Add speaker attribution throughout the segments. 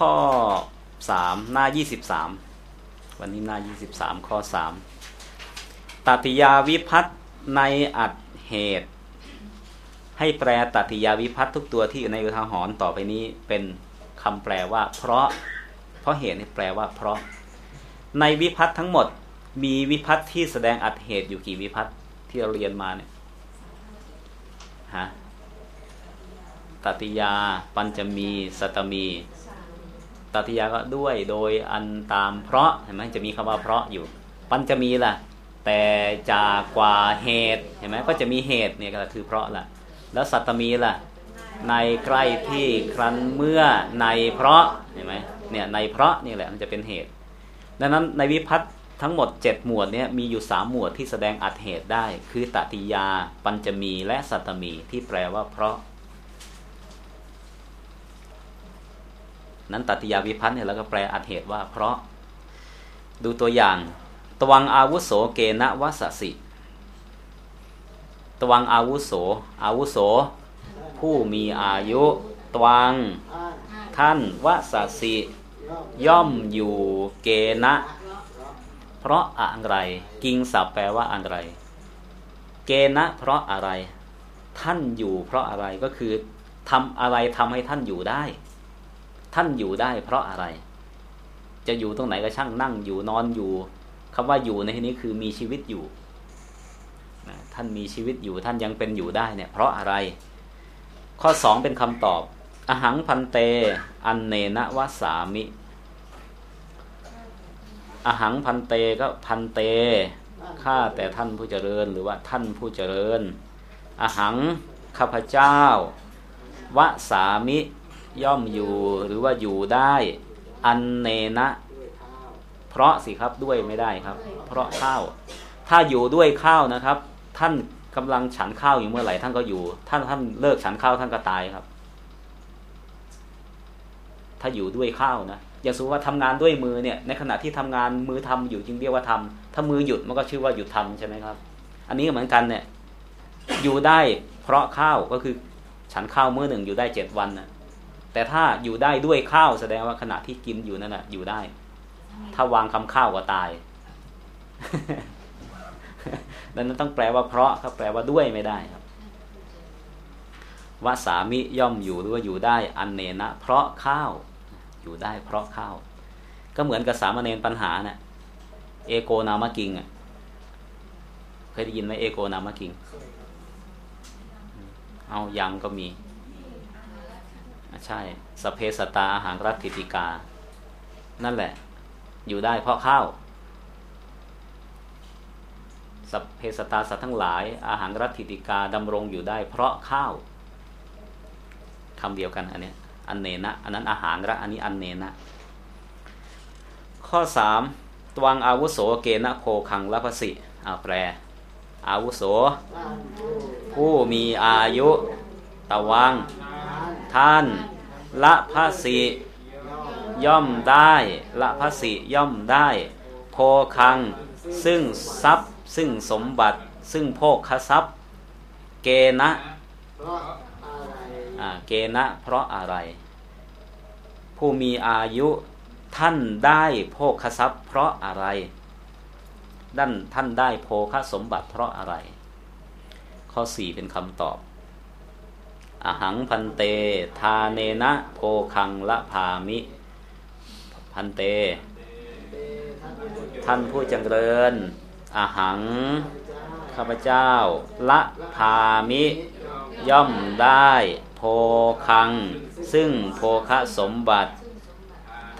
Speaker 1: ข้อสามหน้ายี่สิบสามวันนี้หน้ายี่สิบสามข้อสามตติยาวิพัตในอัดเหตุ ให้แปลตติยาวิพัตทุกตัวที่อยู่ในอุทาหรณ์ต่อไปนี้เป็นคำแปลว่า เพราะ เพราะเหตุนี่แปลว่า เพราะ ในวิพัตทั้งหมดมีวิพัตที่แสดงอัดเหตุอยู่กี่วิพัตที่เราเรียนมาเนี่ยฮะตติยา ปัญจมี สตมี ตติยาก็ด้วยโดยอันตามเพราะเห็นไหมจะมีคำว่าเพราะอยู่ ปัญจะมีล่ะ แต่จากกว่าเหตุเห็นไหมก็จะมีเหตุเนี่ยก็คือเพราะล่ะ แล้วสัตมีล่ะ ในใกล้ที่ครั้นเมื่อในเพราะเห็นไหมเนี่ยในเพราะนี่แหละมันจะเป็นเหตุ ดังนั้นในวิพัฒน์ทั้งหมด 7 หมวดเนี่ยมีอยู่ 3 หมวดที่แสดงอัดเหตุได้ คือตติยา ปัญจมีและสัตมีที่แปลว่าเพราะ นั้นตัติยาวิพัฒน์เนี่ยเราก็แปลอัดเหตุว่า เพราะดูตัวอย่าง ตวังอาวุโสเกณะวัสสิ ตวังอาวุโส อาวุโส ผู้มีอายุ ตวังท่านวัสสิ ย่อมอยู่เกณะเพราะอะไร กิงสับแปลว่าอะไร เกณะเพราะอะไร ท่านอยู่เพราะอะไรก็คือทำอะไรทำให้ท่านอยู่ได้ ท่านอยู่ได้เพราะอะไร จะอยู่ตรงไหนก็ช่างนั่งอยู่นอนอยู่คำว่าอยู่ในที่นี้คือมีชีวิตอยู่ท่านมีชีวิตอยู่ท่านยังเป็นอยู่ได้เนี่ย เพราะอะไร ข้อสองเป็นคำตอบ อหังพันเต อันเนนะวะสามิ อหังพันเตก็พันเตข้าแต่ท่านผู้เจริญหรือว่าท่านผู้เจริญ อหังข้าพเจ้าวะสามิ ย่อมอยู่หรือว่าอยู่ได้ อันเนนะ เพราะสิครับด้วยไม่ได้ครับ เพราะข้าว ถ้าอยู่ด้วยข้าวนะครับ ท่านกำลังฉันข้าวอยู่เมื่อไหร่ท่านก็อยู่ ท่านท่านเลิกฉันข้าวท่านก็ตายครับ ถ้าอยู่ด้วยข้าวนะอย่างสมมติว่าทำงานด้วยมือเนี่ย ในขณะที่ทำงานมือทำอยู่จึงเรียกว่าทำถ้ามือหยุดมันก็ชื่อว่าหยุดทำใช่ไหมครับ อันนี้เหมือนกันเนี่ย อยู่ได้เพราะข้าวก็คือ ฉันข้าวมื้อหนึ่งอยู่ได้เจ็ดวันนะ แต่ถ้าอยู่ได้ด้วยข้าวแสดงว่าขณะที่กินอยู่นั่นแหะอยู่ได้ ถ้าวางคำข้าวก็ตายดังนั้นต้องแปลว่าเพราะครับแปลว่าด้วยไม่ได้ครับว่าสามิย่อมอยู่หรือว่าอยู่ได้อันเนนะ เพราะข้าว อยู่ได้เพราะข้าว ก็เหมือนกับสามเณรปัญหาเนะ่ยเอโกนามกิงอะเคยได้ยินไหมเอโกนามกิง เอายังก็มี ใช่สเพสตาอาหารรัตถิติกา นั่นแหละ อยู่ได้เพราะข้าวสเพสตาสัตว์ทั้งหลาย อาหารรัตถิติกาดำรงอยู่ได้ เพราะข้าวคำเดียวกันอันนี้อันเนนะอันนั้นอาหารระอันนี้อันเนนะ ข้อสามตวังอาวุโสเกณะโคคังละพสิอาแปล อาวุโส ผู้มีอายุตะวัง ท่าน ละพระสิย่อมได้ละพระสิย่อมได้ โพคัง ซึ่งทรัพย์ ซึ่งสมบัติ ซึ่งโภคทรัพย์ เกณะเกณะเพราะอะไร ผู้มีอายุท่านได้โภคทรัพย์ เพราะอะไรด้านท่านได้โภคสมบัติเพราะอะไร ข้อสี่เป็นคำตอบ อหังพันเต ทาเนนะโพคังละพามิ พันเต ท่านผู้จังเริญอาหัง ข้าพเจ้า ละพามิ ย่อมได้โพคัง ซึ่งโภคะสมบัติ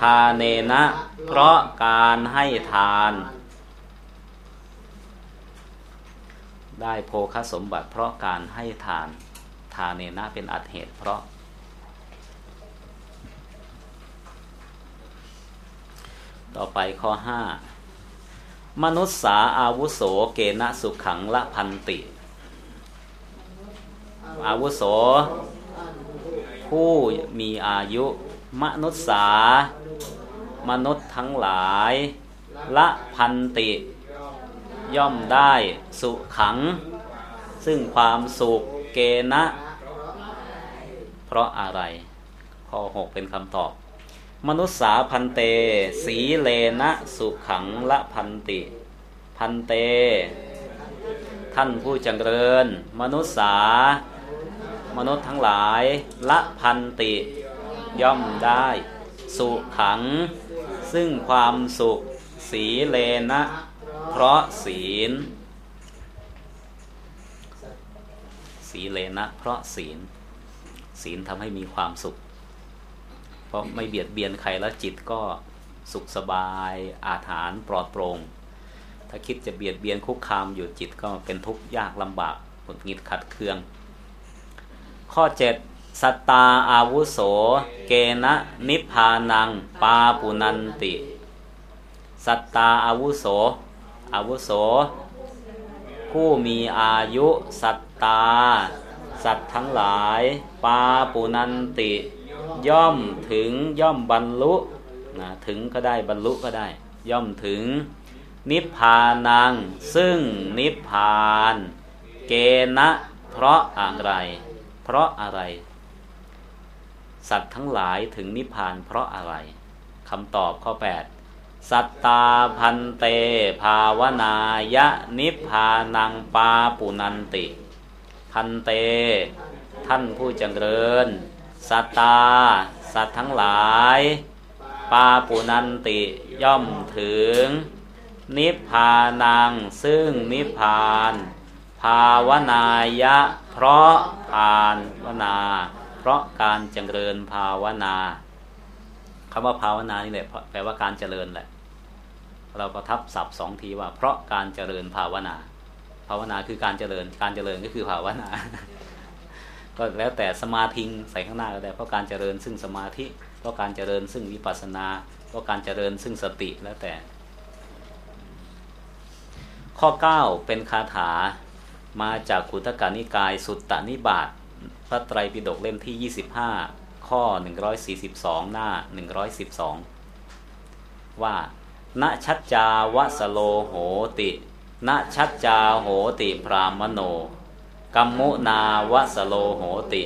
Speaker 1: ทาเนนะ เพราะการให้ทาน ได้โภคสมบัติเพราะการให้ทาน ทาเนนะเป็นอัตเหตุ เพราะ ต่อไปข้อห้ามนุษสาอาวุโสเกณะสุขังละพันติ อาวุโส ผู้มีอายุ มนุษสามนุษย์ทั้งหลาย ละพันติ ย่อมได้สุขัง ซึ่งความสุข เกณะเพราะอะไร ข้อ6เป็นคำตอบ มนุษสาพันเต สีเลนะสุขังละพันติ พันเต ท่านผู้จังเริญ มนุษสามนุษย์ทั้งหลาย ละพันติ ย่อมได้ สุขัง ซึ่งความสุข สีเลนะ เพราะศีล สีเลนะ เพราะศีล ศีลทำให้มีความสุข เพราะไม่เบียดเบียนใครแล้วจิตก็สุขสบายอาถานปลอดโปร่งถ้าคิดจะเบียดเบียนคุกคามอยู่จิตก็เป็นทุกข์ยากลำบากหงุดหงิดขัดเคือง ข้อ 7 สัตตาอาวุโส เกณะนิพพานัง ปาปุนันติ สัตตาอาวุโสอาวุโสผู้มีอายุสัต ตา สัตว์ทั้งหลาย ปาปุนันติ ย่อมถึงย่อมบรรลุนะถึงก็ได้บรรลุก็ได้ ย่อมถึง นิพพานัง ซึ่งนิพพาน เกณะเพราะอะไร เพราะอะไร สัตว์ทั้งหลายถึงนิพพานเพราะอะไรคำตอบข้อ 8 สัตตาพันเต ภาวนายะนิพพานังปาปุนันติ พันเต ท่านผู้จังเริญ สัตตา สัตว์ทั้งหลาย ปาปุนันติย่อมถึง นิพพานังซึ่งนิพพาน ภาวนายะ เพราะภาวนา เพราะการจเจริญภาวนาคำว่าภาวนานี่แหละแปลว่าการเจริญแหละ เราก็ทับศัพท์สองทีว่า เพราะการเจริญภาวนาาวนาคือการเจริญ การเจริญก็คือภาวนา ก็แล้วแต่สมาธิใส่ข้างหน้าก็ได้เพราะการเจริญซึ่งสมาธิเพราะการเจริญซึ่งวิปัสสนาเพราะการเจริญซึ่งสติแล้วแต่ ข้อ 9 เป็นคาถามาจากขุตกานิกายสุตตนิบาตพระไตรปิฎกเล่มที่ 25 ข้อ 142 หน้า 112 ว่าณชัจจาวสโลโหติ ณชัจจาโหติพรามโน กัมมุนาวสโลโหติ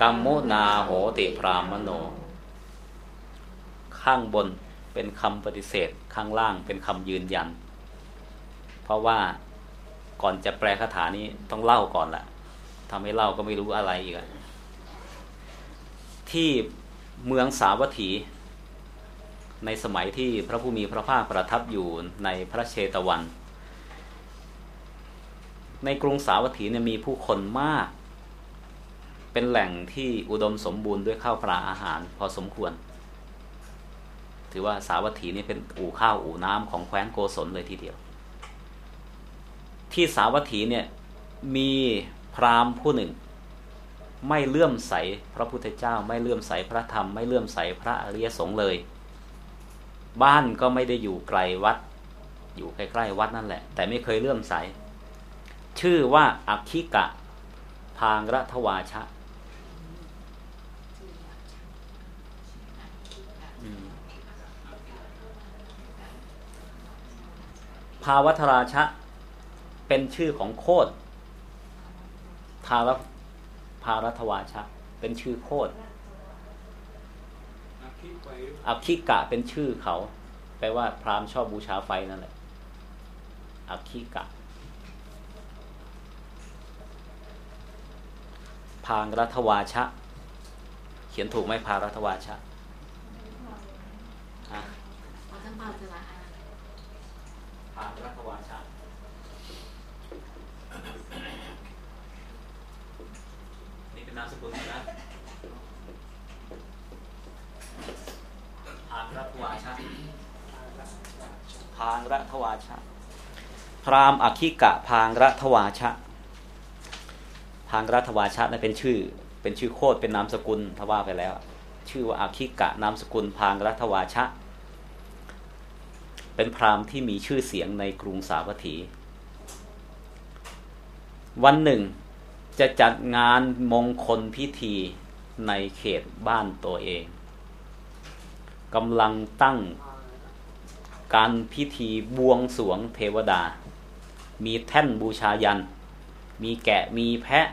Speaker 1: กัมมุนาโหติพรามโน ข้างบนเป็นคำปฏิเสธ ข้างล่างเป็นคำยืนยัน เพราะว่าก่อนจะแปลคาถานี้ต้องเล่าก่อนแหละทำให้เล่าก็ไม่รู้อะไรอีกที่เมืองสาวัตถี ในสมัยที่พระผู้มีพระภาคประทับอยู่ในพระเชตวัน ในกรุงสาวัตถีเนี่ยมีผู้คนมาก เป็นแหล่งที่อุดมสมบูรณ์ด้วยข้าวปลาอาหารพอสมควร ถือว่าสาวัตถีนี่เป็นอู่ข้าวอู่น้ำของแคว้นโกศลเลยทีเดียว ที่สาวัตถีเนี่ยมีพราหมณ์ผู้หนึ่ง ไม่เลื่อมใสพระพุทธเจ้า ไม่เลื่อมใสพระธรรม ไม่เลื่อมใสพระอริยสงฆ์เลย บ้านก็ไม่ได้อยู่ไกลวัด อยู่ใกล้ๆวัดนั่นแหละ แต่ไม่เคยเลื่อมใส ชื่อว่าอักขิกะ พางรัทวาชะภาวัทราชะ เป็นชื่อของโคดทารภารัทวาชะ เป็นชื่อโคดอักขิกะเป็นชื่อเขา แปลว่าพราหมณ์ชอบบูชาไฟนั่นแหละอักขิกะ พางรัตวาชะ เขียนถูกไหมพารัตวาชะพางรัตวาชะนี่เป็นนามสกุลนะพางรัตวาชะพางรัตวาชะพรามอคิกะพางรัตวาชะทางรัฐวาชานั้นเป็นชื่อ เป็นชื่อโคดเป็นนามสกุลทว่าไปแล้ว ชื่อว่าอาคิกะนามสกุลพางรัฐวาชะ เป็นพราหมณ์ที่มีชื่อเสียงในกรุงสาวัตถี วันหนึ่งจะจัดงานมงคลพิธีในเขตบ้านตัวเองกำลังตั้งการพิธีบวงสวงเทวดา มีแท่นบูชายัน มีแกะมีแพะ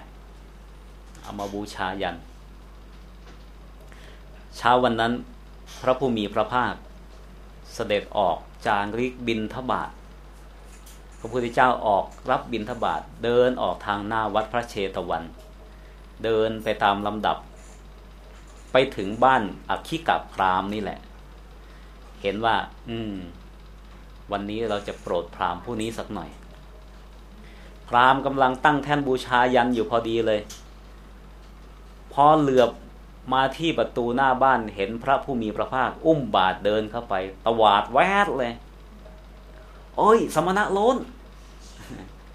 Speaker 1: เอามาบูชายัน เช้าวันนั้นพระผู้มีพระภาค เสด็จออกจางริกบินทบาทพระพุทธเจ้าออกรับบินทบาทเดินออกทางหน้าวัดพระเชตวัน เดินไปตามลำดับ ไปถึงบ้านอักขิกับพรามนี่แหละ เห็นว่า อืม วันนี้เราจะโปรดพรามผู้นี้สักหน่อย พรามกำลังตั้งแท่นบูชายันอยู่พอดีเลย พอเหลือบมาที่ประตูหน้าบ้านเห็นพระผู้มีพระภาค อุ้มบาทเดินเข้าไป ตวาดแวดเลย โอ้ย สมณะล้น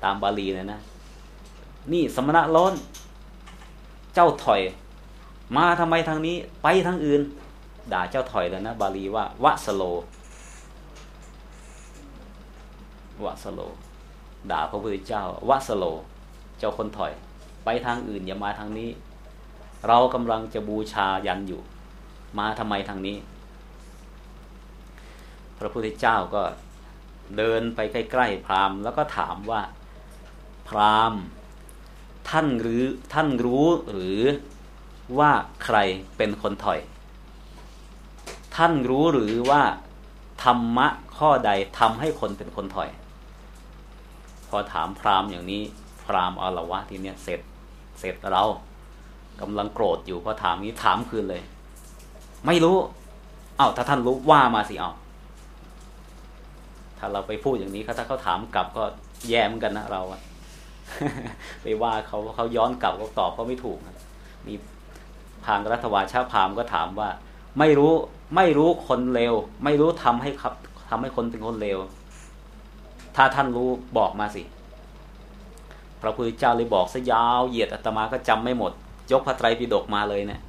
Speaker 1: ตามบาลีเลยนะ นี่สมณะล้น เจ้าถอย มาทำไมทางนี้ ไปทางอื่น ด่าเจ้าถอยเลยนะ บาลีว่าวะสโลวะสโล ด่าพระพุทธเจ้าวะสโล เจ้าคนถอย ไปทางอื่นอย่ามาทางนี้ เรากำลังจะบูชายันอยู่ มาทำไมทางนี้ พระพุทธเจ้าก็เดินไปใกล้ๆพราหมณ์ แล้วก็ถามว่าพราหมณ์ท่านหรือท่านรู้หรือว่าใครเป็นคนถอย ท่านรู้หรือว่าธรรมะข้อใดทำให้คนเป็นคนถอย พอถามพราหมณ์อย่างนี้ พราหมณ์อาละวะทีเนี้ยเสร็จเสร็จเรา กำลังโกรธอยู่พอถามนี้ถามคืนเลย ไม่รู้ เอา้าถ้าท่านรู้ว่ามาสิเอาถ้าเราไปพูดอย่างนี้เขาถ้าเขาถามกลับก็แย่เหมือนกันนะเราอะไปว่าเขาเขาย้อนกลับก็ตอบก็ไม่ถูกมีพางรัฐวาชาพามก็ถามว่า ไม่รู้ไม่รู้คนเลวไม่รู้ทำให้ครับทำให้คนเป็นคนเลวถ้าท่านรู้บอกมาสิ พระพุทธเจ้าเลยบอกซะยาวเหยียดอาตมาก็จำไม่หมด ยกพระไตรปิฎกมาเลยเนะี่ย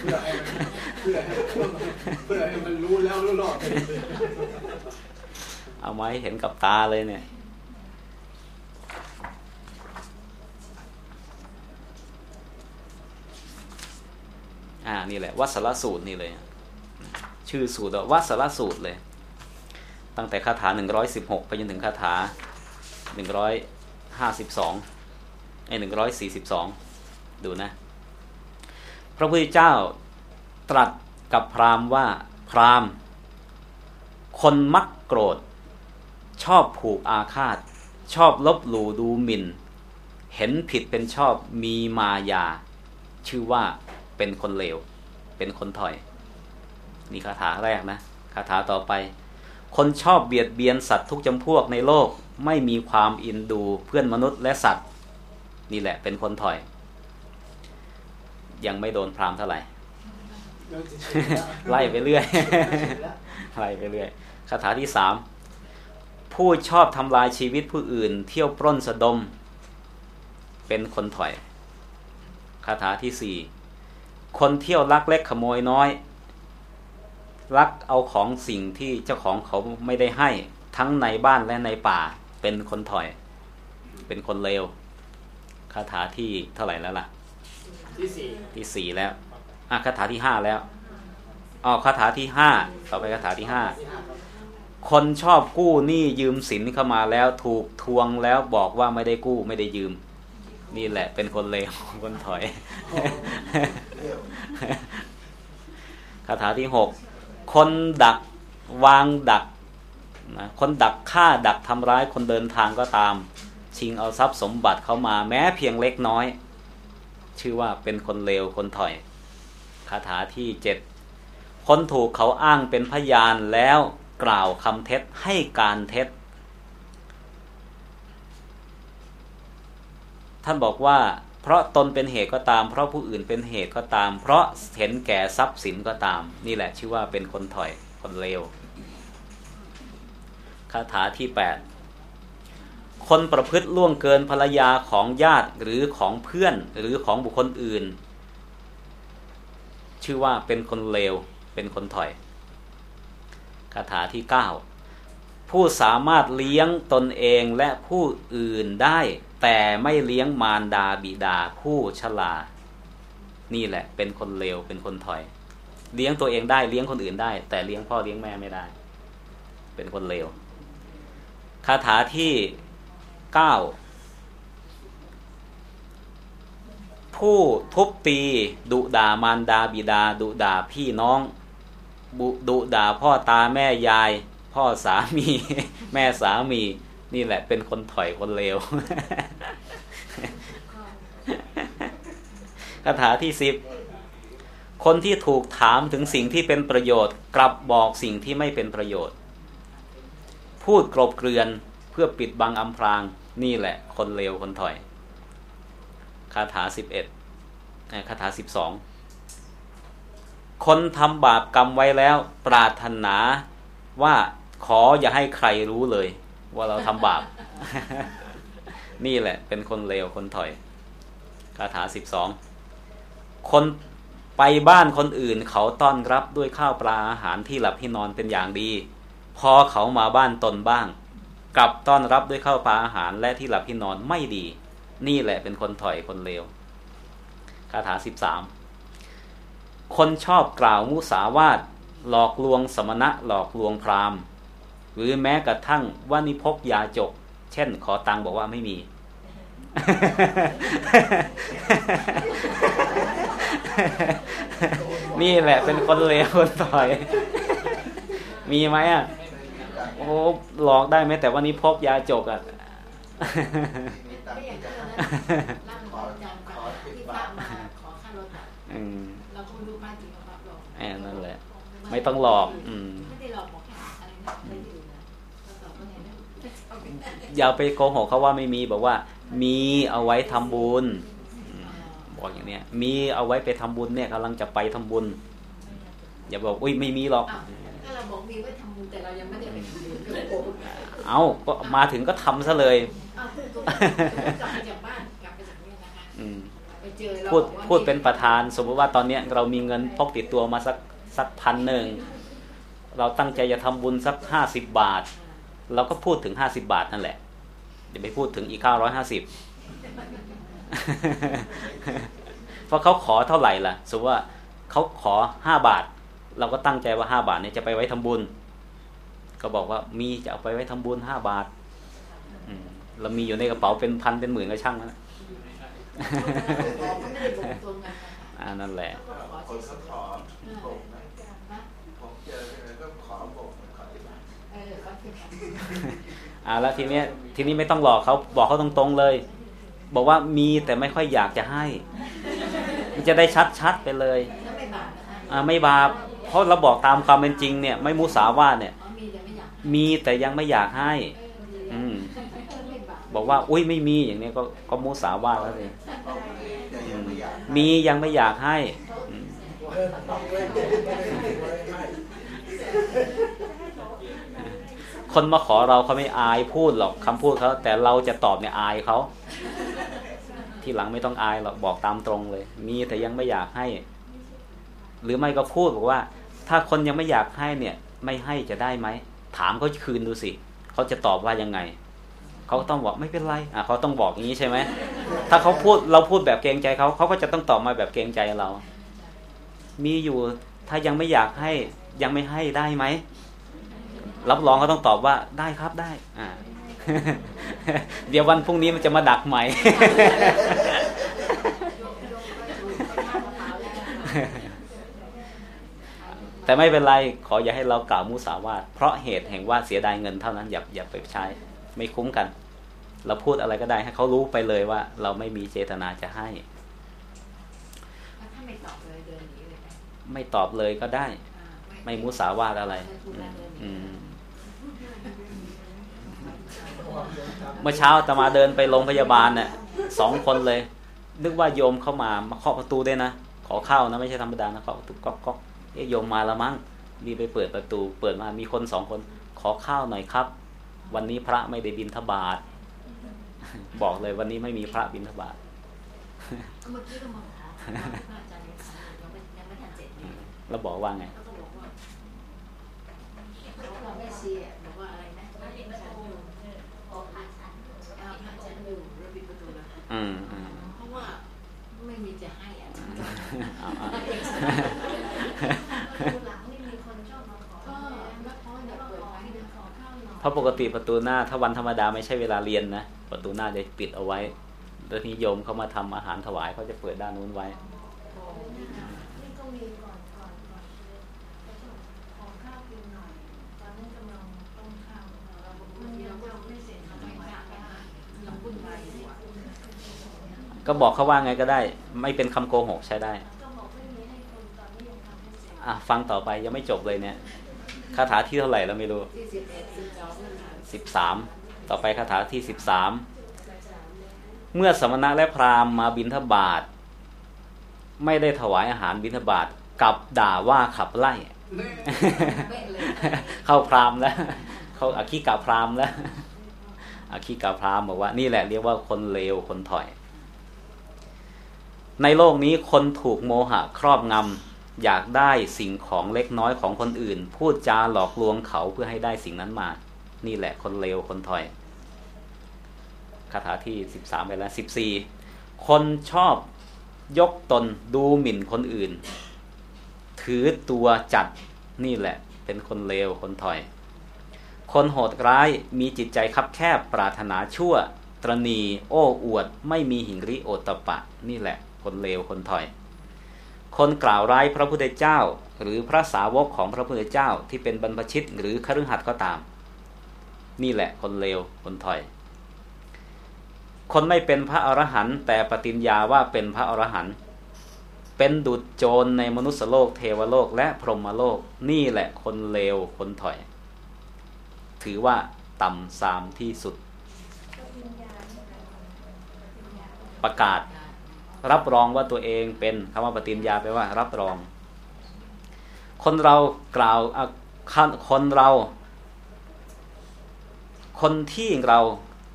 Speaker 2: เพื่อเพื่อให้มันรู้แล้วรู้รอด
Speaker 1: เอาไว้เห็นกับตาเลยเนี่ย อ่านี่แหละวัสรสูตรนี่เลย ชื่อสูตรวัสรสูตรเลย ตั้งแต่คาถาหนึ่งร้อยสิบหกไปจนถึงคาถาหนึ่งร้อย ห้าสิบสองไอหนึ่งร้อยสี่สิบสองดูนะ พระพุทธเจ้าตรัสกับพราหมณ์ว่าพราหมณ์ คนมักโกรธ ชอบผูกอาฆาต ชอบลบหลู่ดูหมิน่น เห็นผิดเป็นชอบมีมายา ชื่อว่าเป็นคนเลว เป็นคนถอย นี่คาถาแรกนะคาถาต่อไป คนชอบเบียดเบียนสัตว์ทุกจำพวกในโลก ไม่มีความอินดูเพื่อนมนุษย์และสัตว์ นี่แหละเป็นคนถอย ยังไม่โดนพรามเท่าไหร่ไล่ไปเรื่อยไล่ไปเรื่อยคาถาที่สามผู้ชอบทำลายชีวิตผู้อื่น เที่ยวปล้นสะดม เป็นคนถอยคาถาที่สี่คนเที่ยวลักเล็กขโมยน้อย ลักเอาของสิ่งที่เจ้าของเขาไม่ได้ให้ ทั้งในบ้านและในป่า เป็นคนถอย เป็นคนเลวคาถาที่เท่าไหร่แล้วล่ะ
Speaker 2: ที่สี่
Speaker 1: ที่สี่แล้วอะคาถาที่ห้าแล้วอ๋อคาถาที่ห้าต่อไปคาถาที่ห้าคนชอบกู้หนี้ยืมสินเข้ามาแล้วถูกทวงแล้วบอกว่าไม่ได้กู้ไม่ได้ยืม นี่แหละ เป็นคนเลวคนถอยคาถาที่หกคนดักวางดัก นะคนดักฆ่าดักทำร้ายคนเดินทางก็ตาม ชิงเอาทรัพย์สมบัติเขามาแม้เพียงเล็กน้อย ชื่อว่าเป็นคนเลวคนถอยคาถาที่เจ็ดคนถูกเขาอ้างเป็นพยานแล้วกล่าวคำเท็จให้การเท็จ ท่านบอกว่า เพราะตนเป็นเหตุก็ตาม เพราะผู้อื่นเป็นเหตุก็ตาม เพราะเห็นแก่ทรัพย์สินก็ตาม นี่แหละชื่อว่าเป็นคนถอยคนเลว คาถาที่แปดคนประพฤติล่วงเกินภรรยาของญาติหรือของเพื่อนหรือของบุคคลอื่น ชื่อว่าเป็นคนเลวเป็นคนถอยคาถาที่เก้าผู้สามารถเลี้ยงตนเองและผู้อื่นได้ แต่ไม่เลี้ยงมารดาบิดาผู้ฉลา นี่แหละ เป็นคนเลวเป็นคนถอย เลี้ยงตัวเองได้เลี้ยงคนอื่นได้ แต่เลี้ยงพ่อเลี้ยงแม่ไม่ได้ เป็นคนเลว คาถาที่เก้าผู้ทุบตีดุด่ามารดาบิดาดุด่าพี่น้อง บุดุด่าพ่อตาแม่ยาย พ่อสามี แม่สามี นี่แหละเป็นคนถอยคนเลวคาถาที่สิบคนที่ถูกถามถึงสิ่งที่เป็นประโยชน์ กลับบอกสิ่งที่ไม่เป็นประโยชน์ พูดกลบเกลื่อนเพื่อปิดบังอำพรางนี่แหละ คนเลวคนถอยคาถาสิบเอ็ดคาถาสิบสองคนทำบาปกรรมไว้แล้ว ปรารถนาว่าขออย่าให้ใครรู้เลย ว่าเราทำบาป นี่แหละ เป็นคนเลวคนถอยคาถาสิบสองคนไปบ้านคนอื่นเขาต้อนรับด้วยข้าวปลาอาหารที่หลับที่นอนเป็นอย่างดี พอเขามาบ้านตนบ้าง กลับต้อนรับด้วยข้าวปลาอาหารและที่หลับที่นอนไม่ดี นี่แหละเป็นคนถอยคนเลวคาถาสิบสามคนชอบกล่าวมุสาวาทหลอกลวงสมณะหลอกลวงพราหมณ์ หรือแม้กระทั่งว่านิพกยาจก เช่น ขอตังบอกว่าไม่มี นี่แหละเป็นคนเลวคนต่อย มีไหมอะ โอ้หลอกได้ไหมแต่วันนี้พบยาจกอะแอบนั่นแหละ ไม่ต้องหลอก อืมอย่าไปโกหกเขาว่าไม่มีบอกว่า มีเอาไว้ทำบุญบอกอย่างเนี้ย มีเอาไว้ไปทำบุญเนี่ยกำลังจะไปทำบุญ อย่าบอกอุ้ยไม่มีหรอก
Speaker 3: ถ้าเราบอกมีไว้ทำบุญแต่เรายังไม่ได้ไปทำบุญ
Speaker 1: เอาก็มาถึงก็ทำซะเลย
Speaker 3: กลับไปจากบ้านกลับไปจากนี่นะคะ
Speaker 1: พูดพูดเป็นประธาน สมมติว่าตอนเนี้ยเรามีเงินพกติดตัวมาสักสักพันหนึ่งเราตั้งใจจะทำบุญสักห้าสิบบาท เราก็พูดถึงห้าสิบบาทนั่นแหละอย่าไปพูดถึงอีกเก้าร้อยห้าสิบเพราะเขาขอเท่าไหร่ล่ะ สมมติว่าเขาขอห้าบาท เราก็ตั้งใจว่าห้าบาทเนี่ยจะไปไว้ทำบุญ ก็บอกว่ามีจะเอาไปไว้ทำบุญห้าบาทเรามีอยู่ในกระเป๋าเป็นพันเป็นหมื่นก็ช่างนะอันนั่นแหละอ่าแล้วทีนี้ทีนี้ไม่ต้องหลอกเขาบอกเขาตรงๆเลย บอกว่ามีแต่ไม่ค่อยอยากจะให้ มันจะได้ชัดๆไปเลยอ่าไม่บาปเพ ราะเราบอกตามความเป็นจริงเนี่ย ไม่มุสาวาเนี่ย มีแต่ยังไม่อยากให้ อืม บอกว่า อุ้ยไม่มีอย่างนี้ก็ก็มุสาวาแล้วสิมียังไม่อยากให้คนมาขอเราเขาไม่อายพูดหรอกคำพูดเขาแต่เราจะตอบเนี่ยอายเขาที่หลังไม่ต้องอายหรอกบอกตามตรงเลย มีแต่ยังไม่อยากให้ หรือไม่ก็พูดบอกว่า ถ้าคนยังไม่อยากให้เนี่ย ไม่ให้จะได้ไหม ถามเขาคืนดูสิ เขาจะตอบว่ายังไง เขาต้องบอกไม่เป็นไร อะเขาต้องบอกอย่างนี้ใช่ไหม ถ้าเขาพูดเราพูดแบบเกรงใจเขาเขาก็จะต้องตอบมาแบบเกรงใจเรา มีอยู่ถ้ายังไม่อยากให้ยังไม่ให้ได้ไหม รับรองก็ต้องตอบว่าได้ครับได้ อ่า เดี๋ยววันพรุ่งนี้มันจะมาดักใหม่ แต่ไม่เป็นไรขออย่าให้เรากล่าวมุสาวาทเพราะเหตุแห่งว่าเสียดายเงินเท่านั้นอย่าอย่าไปใช้ ไม่คุ้มกัน เราพูดอะไรก็ได้ให้เขารู้ไปเลยว่า เราไม่มีเจตนาจะให้
Speaker 3: ไม่ตอบเลยเดินหนีเลย
Speaker 1: ไม่ตอบเลยก็ได้ ไม่มุสาวาทอะไรอืมเมื่อเช้าตมาเดินไปโรงพยาบาลเนี่ยสองคนเลย นึกว่าโยมเข้ามามาเคาะประตูได้นะขอเข้านะไม่ใช่ธรรมดานะเคาะประตูก๊อกก๊อก เอ๊ยโยมมาแล้วมั้งมีไปเปิดประตู เปิดมามีคนสองคน ขอข้าวหน่อยครับ วันนี้พระไม่ได้บินทบาทบอกเลยวันนี้ไม่มีพระบินทบาทเมื่อกี้ก็มาขออาจารย์ยังไม่ยังไม่ทันเสร็จแล้วบอกว่าไงเราไม่เสียบอกว่าอะไรนะ
Speaker 3: อืมเพราะว่าไม่มีจะให้อะ
Speaker 1: เพราะปกติประตูหน้าถ้าวันธรรมดาไม่ใช่เวลาเรียนนะ ประตูหน้าจะปิดเอาไว้แล้วทีนี้โยมเขามาทำอาหารถวายเขาจะเปิดด้านนู้นไว้
Speaker 4: ก็
Speaker 1: บอกเขาว่าไงก็ได้ ไม่เป็นคำโกหกใช้ได้
Speaker 4: อะ
Speaker 1: ฟังต่อไปยังไม่จบเลยเนี่ย คาถาที่เท่าไหร่แล้วไม่รู้
Speaker 3: ที่สิบเอ็ดสิบสองนั่นแหละ
Speaker 1: สิบสามต่อไปคาถาที่สิบสามเมื่อสมณะและพราหมณ์มาบิณฑบาตไม่ได้ถวายอาหารบิณฑบาตกลับด่าว่าขับไล่
Speaker 3: เป๊ะเลย
Speaker 1: เข้าพราหมณ์แล้ว เขาอาคิกาพราหมณ์แล้วอาคิกาพราหมณ์บอกว่านี่แหละเรียกว่าคนเลวคนถอย ในโลกนี้คนถูกโมหะครอบงำ อยากได้สิ่งของเล็กน้อยของคนอื่น พูดจาหลอกลวงเขาเพื่อให้ได้สิ่งนั้นมา นี่แหละคนเลวคนถอยคาถาที่สิบสามไปแล้วสิบสี่คนชอบยกตนดูหมิ่นคนอื่น ถือตัวจัดนี่แหละ เป็นคนเลวคนถอย คนโหดร้ายมีจิตใจคับแคบปรารถนาชั่ว ตรณี โอ้อวด ไม่มีหิงริโอตตปะ นี่แหละ คนเลวคนถอย คนกล่าวร้ายพระพุทธเจ้า หรือพระสาวกของพระพุทธเจ้าที่เป็นบรรพชิตหรือคฤหัสถ์ก็ตาม นี่แหละคนเลวคนถอย คนไม่เป็นพระอรหันต์แต่ปฏิญญาว่าเป็นพระอรหันต์เป็นดุจโจรในมนุษยโลกเทวโลกและพรหมโลก นี่แหละคนเลวคนถอย ถือว่าต่ำซามที่สุด ประกาศ รับรองว่าตัวเองเป็นคำว่าปฏิญญาแปลว่า รับรอง คนเรากล่าวคนคนเรา คนที่เรา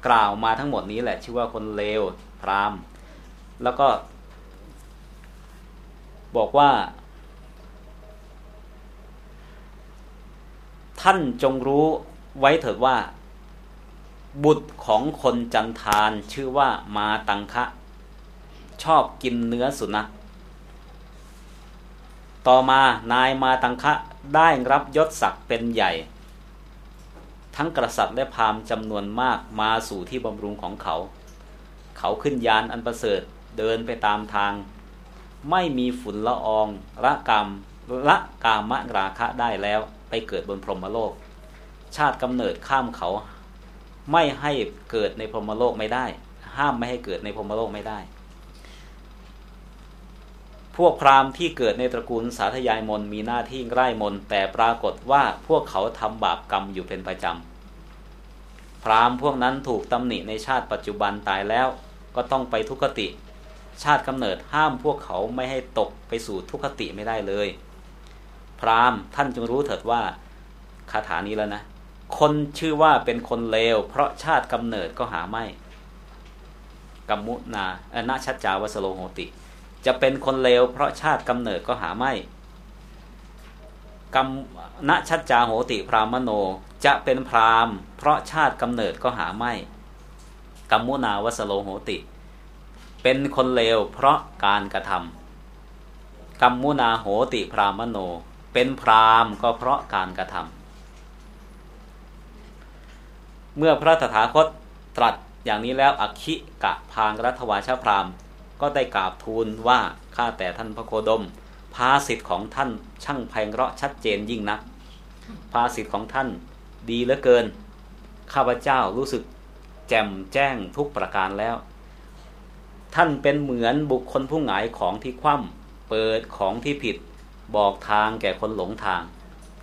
Speaker 1: กล่าวมาทั้งหมดนี้แหละ ชื่อว่าคนเลวพรามแล้วก็ บอกว่า ท่านจงรู้ไว้เถิดว่า บุตรของคนจันทานชื่อว่ามาตังคะ ชอบกินเนื้อสุนัข ต่อมานายมาตังคะได้รับยศศักดิ์เป็นใหญ่ ทั้งกษัตริย์และพราหมณ์จำนวนมากมาสู่ที่บำรุงของเขา เขาขึ้นยานอันประเสริฐเดินไปตามทาง ไม่มีฝุ่นละอองละกรรมละกามะราคะได้แล้วไปเกิดบนพรหมโลก ชาติกำเนิดข้ามเขา ไม่ให้เกิดในพรหมโลกไม่ได้ ห้ามไม่ให้เกิดในพรหมโลกไม่ได้ พวกพราหมณ์ที่เกิดในตระกูลสาธยายมนมีหน้าที่ไร้มนแต่ปรากฏว่าพวกเขาทำบาปกรรมอยู่เป็นประจำพราหมณ์พวกนั้นถูกตำหนิในชาติปัจจุบันตายแล้ว ก็ต้องไปทุกขติ ชาติกำเนิดห้ามพวกเขาไม่ให้ตกไปสู่ทุกขติไม่ได้เลย พราหมณ์ท่านจงรู้เถิดว่าคาถานี้แล้วนะ คนชื่อว่าเป็นคนเลว เพราะชาติกำเนิดก็หาไม่กัมมุนาเออนาชัจจาวสโลโหติ จะเป็นคนเลวเพราะชาติกำเนิดก็หาไม่กัมณชัจจาโหติพรามโน จะเป็นพรามเพราะชาติกำเนิดก็หาไม่กัมมุนาวสโลโหติ เป็นคนเลวเพราะการกระทำกัมมุนาโหติพรามโน เป็นพรามก็เพราะการกระทำเมื่อพระตถาคตตรัสอย่างนี้แล้วอคิกะพางรัฐวาชพราม ก็ได้กราบทูลว่าข้าแต่ท่านพระโคดม ภาสิทธิ์ของท่านช่างไพเราะชัดเจนยิ่งนัก ภาสิทธิ์ของท่านดีเหลือเกิน ข้าพเจ้ารู้สึกแจ่มแจ้งทุกประการแล้ว ท่านเป็นเหมือนบุคคลผู้หงายของที่คว่ำเปิดของที่ผิด บอกทางแก่คนหลงทาง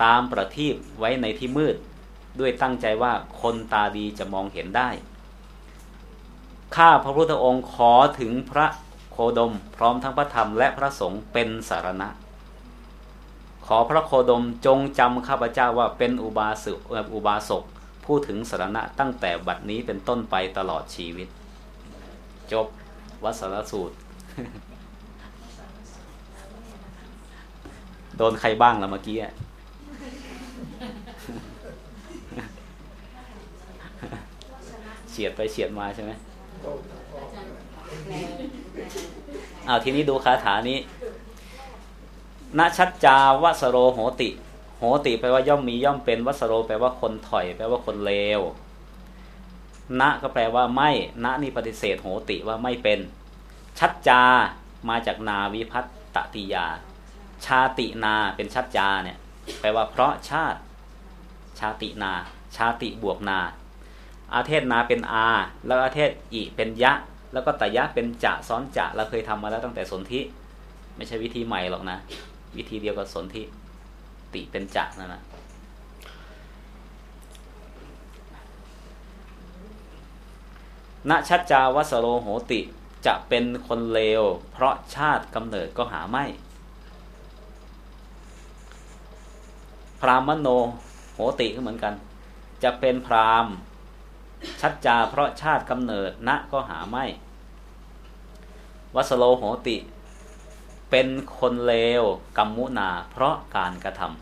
Speaker 1: ตามประทีปไว้ในที่มืด ด้วยตั้งใจว่าคนตาดีจะมองเห็นได้ข้าพระพุทธองค์ขอถึงพระ คดมพร้อมทั้งพระธรรมและพระสงฆ์เป็นสารณะ ขอพระโคดมจงจำข้าพเจ้าว่าเป็นอุบาสกอุบาสกพูดถึงสารณะตั้งแต่บัดนี้เป็นต้นไปตลอดชีวิต จบวัสรสูตร โดนใครบ้างละเมื่อกี้เฉียดไปเฉียดมาใช่ไหม
Speaker 3: อาจารย์แปล
Speaker 1: อ้าทีนี้ดูคาถานี้ณชัจจาวสโรโหติ โหติแปลว่าย่อมมีย่อมเป็นวสโร แปลว่าคนถอย แปลว่าคนเลวนะก็แปลว่าไม่นะนี่ปฏิเสธโหติว่าไม่เป็น ชัดจามาจากนาวิพัตตติยา ชาตินาเป็นชัดจาเนี่ยแปลว่าเพราะชาติ ชาตินา ชาติบวกนา อาเทศนาเป็นอา แล้วอาเทศอีเป็นยะ แล้วก็ตยะเป็นจะซ้อนจะเราเคยทำมาแล้วตั้งแต่สนธิไม่ใช่วิธีใหม่หรอกนะ วิธีเดียวกับสนธิติเป็นจะนั่นนะณชัจจาวัสโรโหติจะเป็นคนเลว เพราะชาติกำเนิดก็หาไม่ พรามโนโหติก็เหมือนกัน จะเป็นพรามชัดจาเพราะชาติกำเนิดณก็หาไม่ วัสโลโหติ เป็นคนเลวกรรมุนา เพราะการกระทำ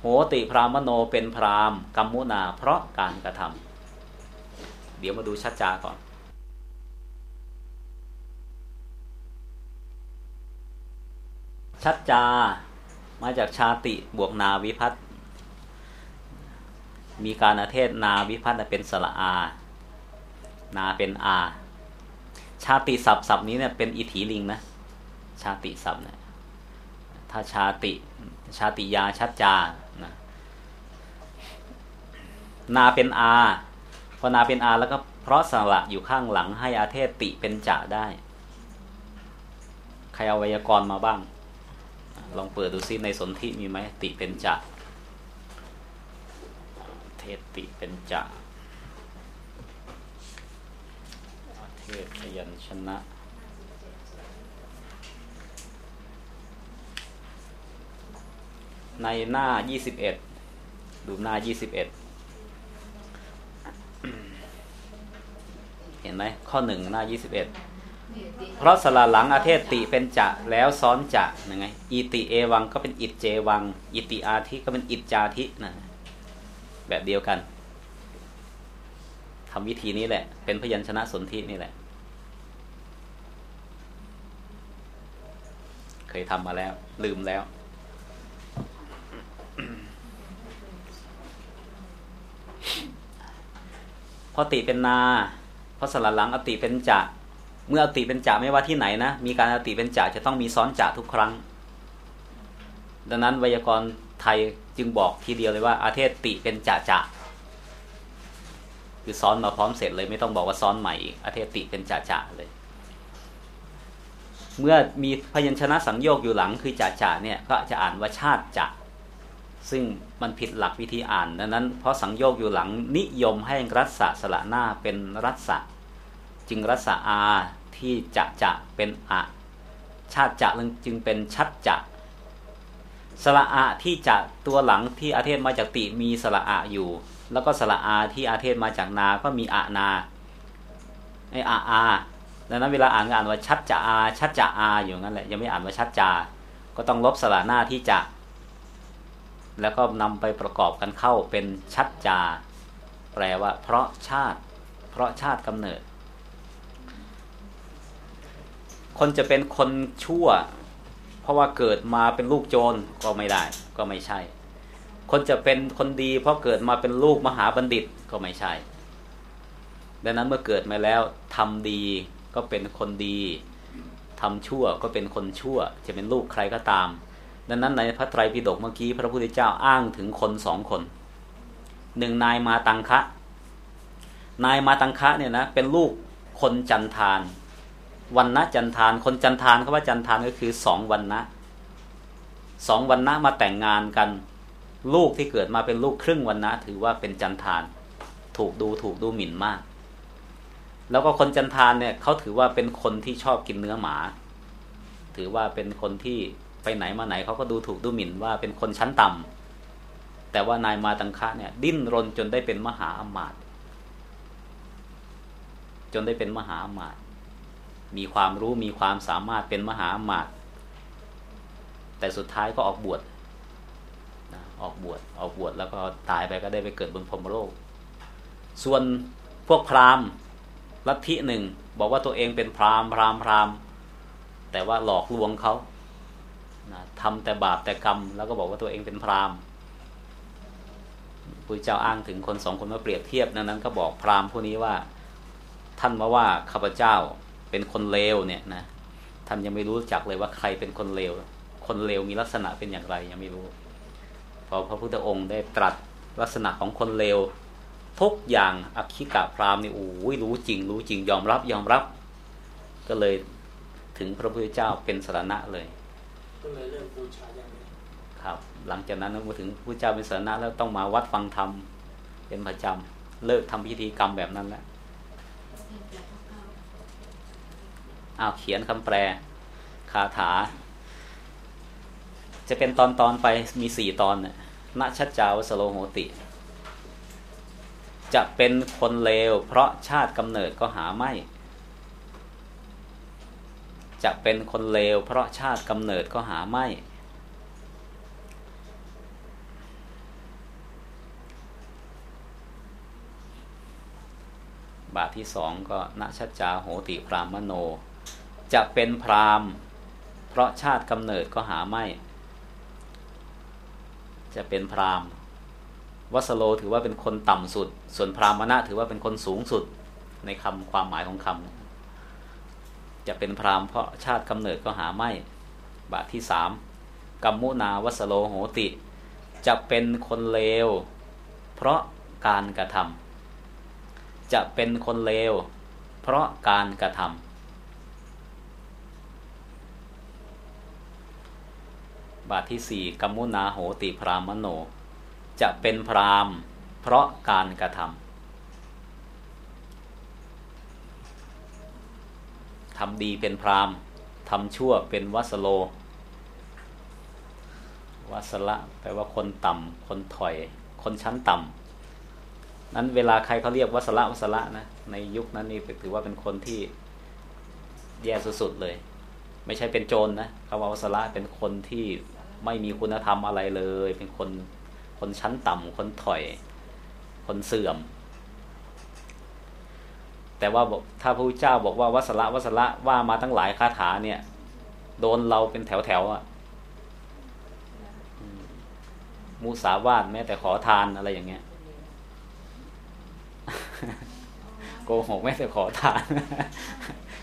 Speaker 1: โหติพรามโนเป็นพรามกรรมุนา เพราะการกระทำเดี๋ยวมาดูชัดจาก่อนชัดจา มาจากชาติบวกนาวิพัตมีการอาเทศนาวิพัตเป็นสระอา นาเป็นอา ชาติศัพท์ศัพท์นี้เนี่ยเป็นอิทธิลิงนะ ชาติศัพท์เนี่ยถ้าชาติ ชาติยาชัดจานะนาเป็นอาพอนาเป็นอาแล้วก็เพราะสระอยู่ข้างหลังให้อาเทศติเป็นจะได้ ใครเอาไวยากรณ์มาบ้าง ลองเปิดดูซิในสนธิมีไหมติเป็นจะเทศติเป็นจะ เทพยัญชนะ ในหน้า 21 ดูหน้า 21 เห็นไหมข้อหนึ่งหน้ายี่สิบเอ็ดเพราะสละหลังอาเทศติเป็นจะแล้วซ้อนจะยังไงอิติเอวังก็เป็นอิจเจวัง อิติอาทิก็เป็นอิจจาทินะแบบเดียวกันทำวิธีนี้แหละ เป็นพยัญชนะสนธินี่แหละ เคยทำมาแล้ว ลืมแล้วพอติเป็นนาพราะสลัดหลังอติเป็นจะเมื่ออติเป็นจะไม่ว่าที่ไหนนะ มีการอติเป็นจะจะต้องมีซ้อนจะทุกครั้ง ดังนั้นไวยากรณ์ไทยจึงบอกทีเดียวเลยว่า อาเทศติเป็นจะจะคือซ้อนมาพร้อมเสร็จเลยไม่ต้องบอกว่าซ้อนใหม่อีกอาเทศติเป็นจะจะเลย เมื่อมีพยัญชนะสังโยกอยู่หลังคือจะจะเนี่ยก็จะอ่านว่าชาติจะ ซึ่งมันผิดหลักวิธีอ่านดังนั้น เพราะสังโยกอยู่หลังนิยมให้รัศสละหน้าเป็นรัศจึงรัศอาที่จะจะเป็นอะชาติจะจึงเป็นชัดจะสละอาที่จะตัวหลังที่อาเทศมาจากติมีสละอาอยู่ แล้วก็สละอาที่อาเทศมาจากนา ก็มีอะนาไออาอา ดังนั้นเวลาอ่านก็อ่านว่าชัดจะอา ชัดจะอาอยู่งั้นแหละยังไม่อ่านว่าชัดจาก็ต้องลบสละหน้าที่จะ แล้วก็นำไปประกอบกันเข้าเป็นชัดจา แปลว่า เพราะชาติ เพราะชาติกำเนิด คนจะเป็นคนชั่ว เพราะว่าเกิดมาเป็นลูกโจรก็ไม่ได้ ก็ไม่ใช่ คนจะเป็นคนดี เพราะเกิดมาเป็นลูกมหาบัณฑิตก็ไม่ใช่ ดังนั้นเมื่อเกิดมาแล้วทำดี ก็เป็นคนดีทำชั่วก็เป็นคนชั่ว จะเป็นลูกใครก็ตาม ดังนั้นในพระไตรปิฎกเมื่อกี้พระพุทธเจ้าอ้างถึงคนสองคนหนึ่งนายมาตังคะ นายมาตังคะเนี่ยนะเป็นลูกคนจันทานวันนะจันทาน คนจันทานเขาว่าจันทานก็คือสองวันนะสองวันนะมาแต่งงานกัน ลูกที่เกิดมาเป็นลูกครึ่งวันนะถือว่าเป็นจันทาน ถูกดูถูกดูหมิ่นมาก แล้วก็คนจันทานเนี่ยเขาถือว่าเป็นคนที่ชอบกินเนื้อหมา ถือว่าเป็นคนที่ไปไหนมาไหนเขาก็ดูถูกดูหมิ่นว่าเป็นคนชั้นต่ำแต่ว่านายมาตังคะเนี่ย ดิ้นรนจนได้เป็นมหาอมาตย์จนได้เป็นมหาอมาตย์มีความรู้มีความสามารถเป็นมหาอมาตย์แต่สุดท้ายก็ออกบวชออกบวชออกบวชแล้วก็ตายไปก็ได้ไปเกิดบนพรมโลก ส่วนพวกพราหมณ์ ลัทธิหนึ่ง บอกว่าตัวเองเป็นพราหมณ์พราหมณ์พราหมณ์แต่ว่าหลอกลวงเขานะทำแต่บาปแต่กรรม แล้วก็บอกว่าตัวเองเป็นพราหมณ์พระเจ้าอ้างถึงคนสองคนมาเปรียบเทียบนั้นนั้นก็บอกพราหมณ์ผู้นี้ว่า ท่านมาว่าข้าพเจ้าเป็นคนเลวเนี่ยนะท่านยังไม่รู้จักเลยว่าใครเป็นคนเลว คนเลวมีลักษณะเป็นอย่างไรยังไม่รู้ พอพระพุทธองค์ได้ตรัสลักษณะของคนเลว ทุกอย่างอคิกะพราหมณ์นี่โอ้ยรู้จริง รู้จริงยอมรับยอมรับ ก็เลยถึงพระพุทธเจ้าเป็นสรณะเลย
Speaker 2: ก็เลยเริ่มบูชาอย่างนี้
Speaker 1: ครับ หลังจากนั้นมาถึงพระเจ้าเป็นสรณะแล้วต้องมาวัดฟังธรรมเป็นประจำเลิกทำพิธีกรรมแบบนั้นแล้วอ้าวเขียนคำแปลคาถา จะเป็นตอนตอนไปมีสี่ตอนเนี่ยณชัจจาวสโลโหติ จะเป็นคนเลว เพราะชาติกำเนิดก็หาไม่ จะเป็นคนเลว เพราะชาติกำเนิดก็หาไม่ บาทที่สองก็ณชัจจาโหติพรามโน จะเป็นพรามเพราะชาติกำเนิดก็หาไม่ จะเป็นพราม วัสโลถือว่าเป็นคนต่ำสุด ส่วนพรามณะถือว่าเป็นคนสูงสุดในคำความหมายของคำจะเป็นพรามเพราะชาติกำเนิดก็หาไม่ บาทที่สามกัมมุนาวัสโลโหติ จะเป็นคนเลว เพราะการกระทำจะเป็นคนเลว เพราะการกระทำบาทที่สี่กัมมุนาโหติพรามโน จะเป็นพรามเพราะการกระทำทำดีเป็นพรามทำชั่วเป็นวัสโล วัสละแปลว่าคนต่ำคนถอย คนชั้นต่ำนั้นเวลาใครเขาเรียกวัสละวัสละนะในยุคนั้นนี่ถือว่าเป็นคนที่แย่สุดๆเลย ไม่ใช่เป็นโจรนนะคำว่าวัสละเป็นคนที่ไม่มีคุณธรรมอะไรเลย เป็นคน คนชั้นต่ำคนถอย คนเสื่อม แต่ว่าบอกถ้าพระพุทธเจ้าบอกว่าวัสละวัสละว่ามาตั้งหลายคาถาเนี่ย โดนเราเป็นแถวๆอะมุสาวาทแม้แต่ขอทานอะไรอย่างเงี้ยโกหกแม้แต่ขอทาน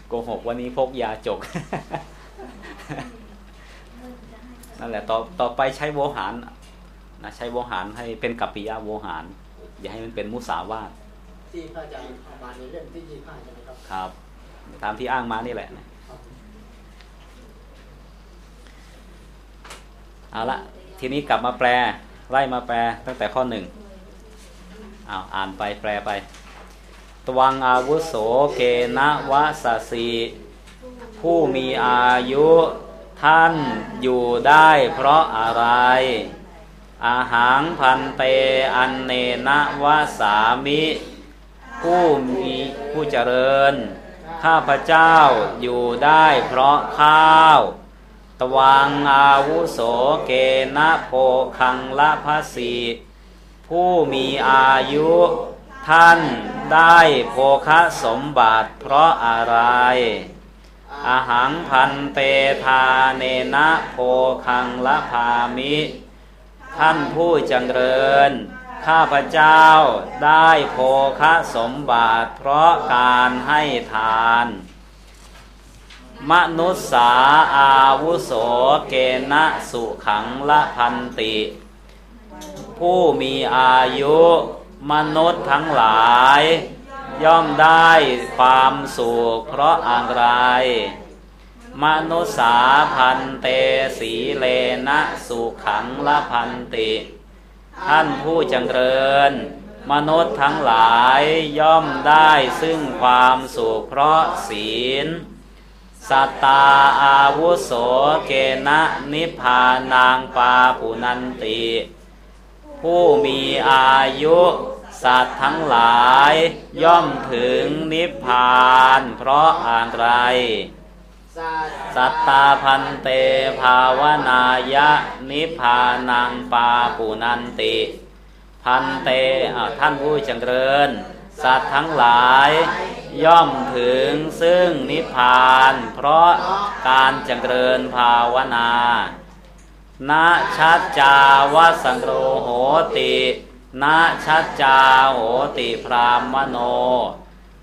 Speaker 1: โกหกวันนี้พกยาจกนั่นแหละต่อต่อไปใช้โวหาร นะใช้โวหารให้เป็นกัปปิยะโวหาร อย่าให้มันเป็นมุสาวาท
Speaker 2: ที่พระอาจารย์เอามาในเล่มที่ยี่ห้าใช่ไหมครับ
Speaker 1: ครับ ตามที่อ้างมานี่แหละ
Speaker 2: ครับ
Speaker 1: เอาละทีนี้กลับมาแปลไล่มาแปลตั้งแต่ข้อหนึ่งอ้าวอ่านไปแปลไป ตวังอาวุโสเกณะวะสสีผู้มีอายุท่านอยู่ได้เพราะอะไร อาหารพันเตอันเนนะวะสามิ ผู้มีผู้เจริญ ข้าพเจ้าอยู่ได้เพราะข้าว ตวังอาวุโสเกณะโพคังละพสีผู้มีอายุท่านได้โภคสมบัติเพราะอะไรอาหังพันเตทาเนนะโภคังละพามิ ท่านผู้จังเริญ ข้าพเจ้าได้โภคะสมบัติเพราะการให้ทาน มนุษสาอาวุโสเกณะสุขังละพันติ ผู้มีอายุมนุษย์ทั้งหลาย ย่อมได้ความสุขเพราะอะไร มนุสาพันเตสีเลนะสุขังละพันติ ท่านผู้จังเริญ มนุษย์ทั้งหลายย่อมได้ซึ่งความสุขเพราะศีลสัตตาอาวุโสเกณะนิพพานางปาปุนันติ ผู้มีอายุสัตว์ทั้งหลายย่อมถึงนิพพานเพราะอะไร สัตตาพันเตภาวนายะนิพพานังปาปุนันติ พันเตท่านผู้จังเริญ สัตว์ทั้งหลาย ย่อมถึงซึ่งนิพพาน เพราะการจังเริญภาวนานาชัจจาวสังโรโหตินาชัจจาโหติพรามโน